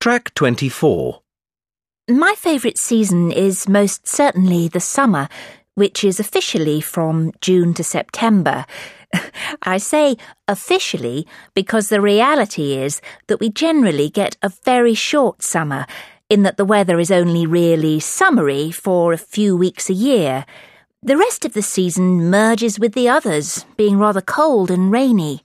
Track 24. My favourite season is most certainly the summer, which is officially from June to September. I say officially because the reality is that we generally get a very short summer, in that the weather is only really summery for a few weeks a year. The rest of the season merges with the others, being rather cold and rainy.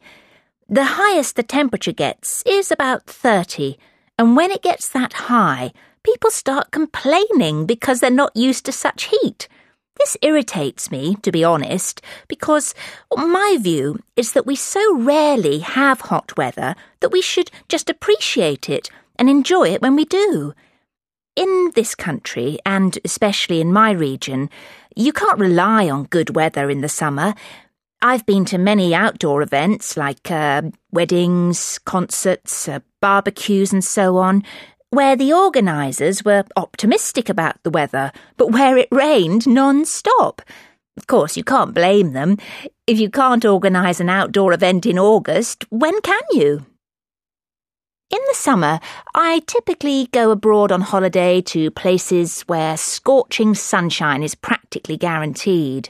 The highest the temperature gets is about 30 and when it gets that high, people start complaining because they're not used to such heat. This irritates me, to be honest, because my view is that we so rarely have hot weather that we should just appreciate it and enjoy it when we do. In this country, and especially in my region, you can't rely on good weather in the summer. I've been to many outdoor events like uh, weddings, concerts, uh, barbecues, and so on, where the organisers were optimistic about the weather, but where it rained non stop. Of course, you can't blame them. If you can't organise an outdoor event in August, when can you? In the summer, I typically go abroad on holiday to places where scorching sunshine is practically guaranteed.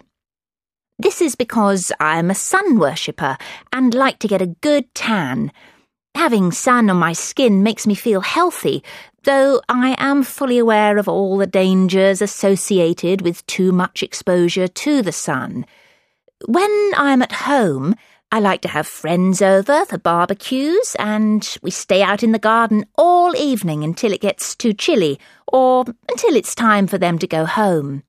This is because I'm a sun worshipper and like to get a good tan. Having sun on my skin makes me feel healthy, though I am fully aware of all the dangers associated with too much exposure to the sun. When I'm at home, I like to have friends over for barbecues, and we stay out in the garden all evening until it gets too chilly, or until it's time for them to go home.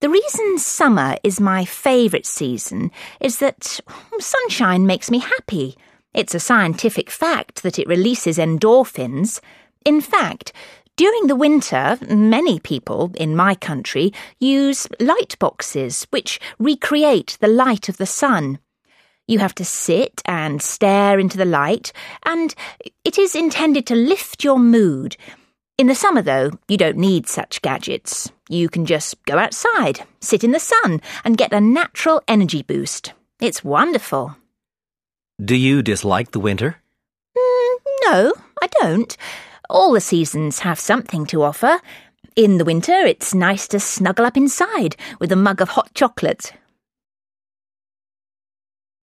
The reason summer is my favourite season is that hmm, sunshine makes me happy. It's a scientific fact that it releases endorphins. In fact, during the winter, many people in my country use light boxes which recreate the light of the sun. You have to sit and stare into the light, and it is intended to lift your mood. In the summer, though, you don't need such gadgets. You can just go outside, sit in the sun, and get a natural energy boost. It's wonderful. Do you dislike the winter? Mm, no, I don't. All the seasons have something to offer. In the winter, it's nice to snuggle up inside with a mug of hot chocolate,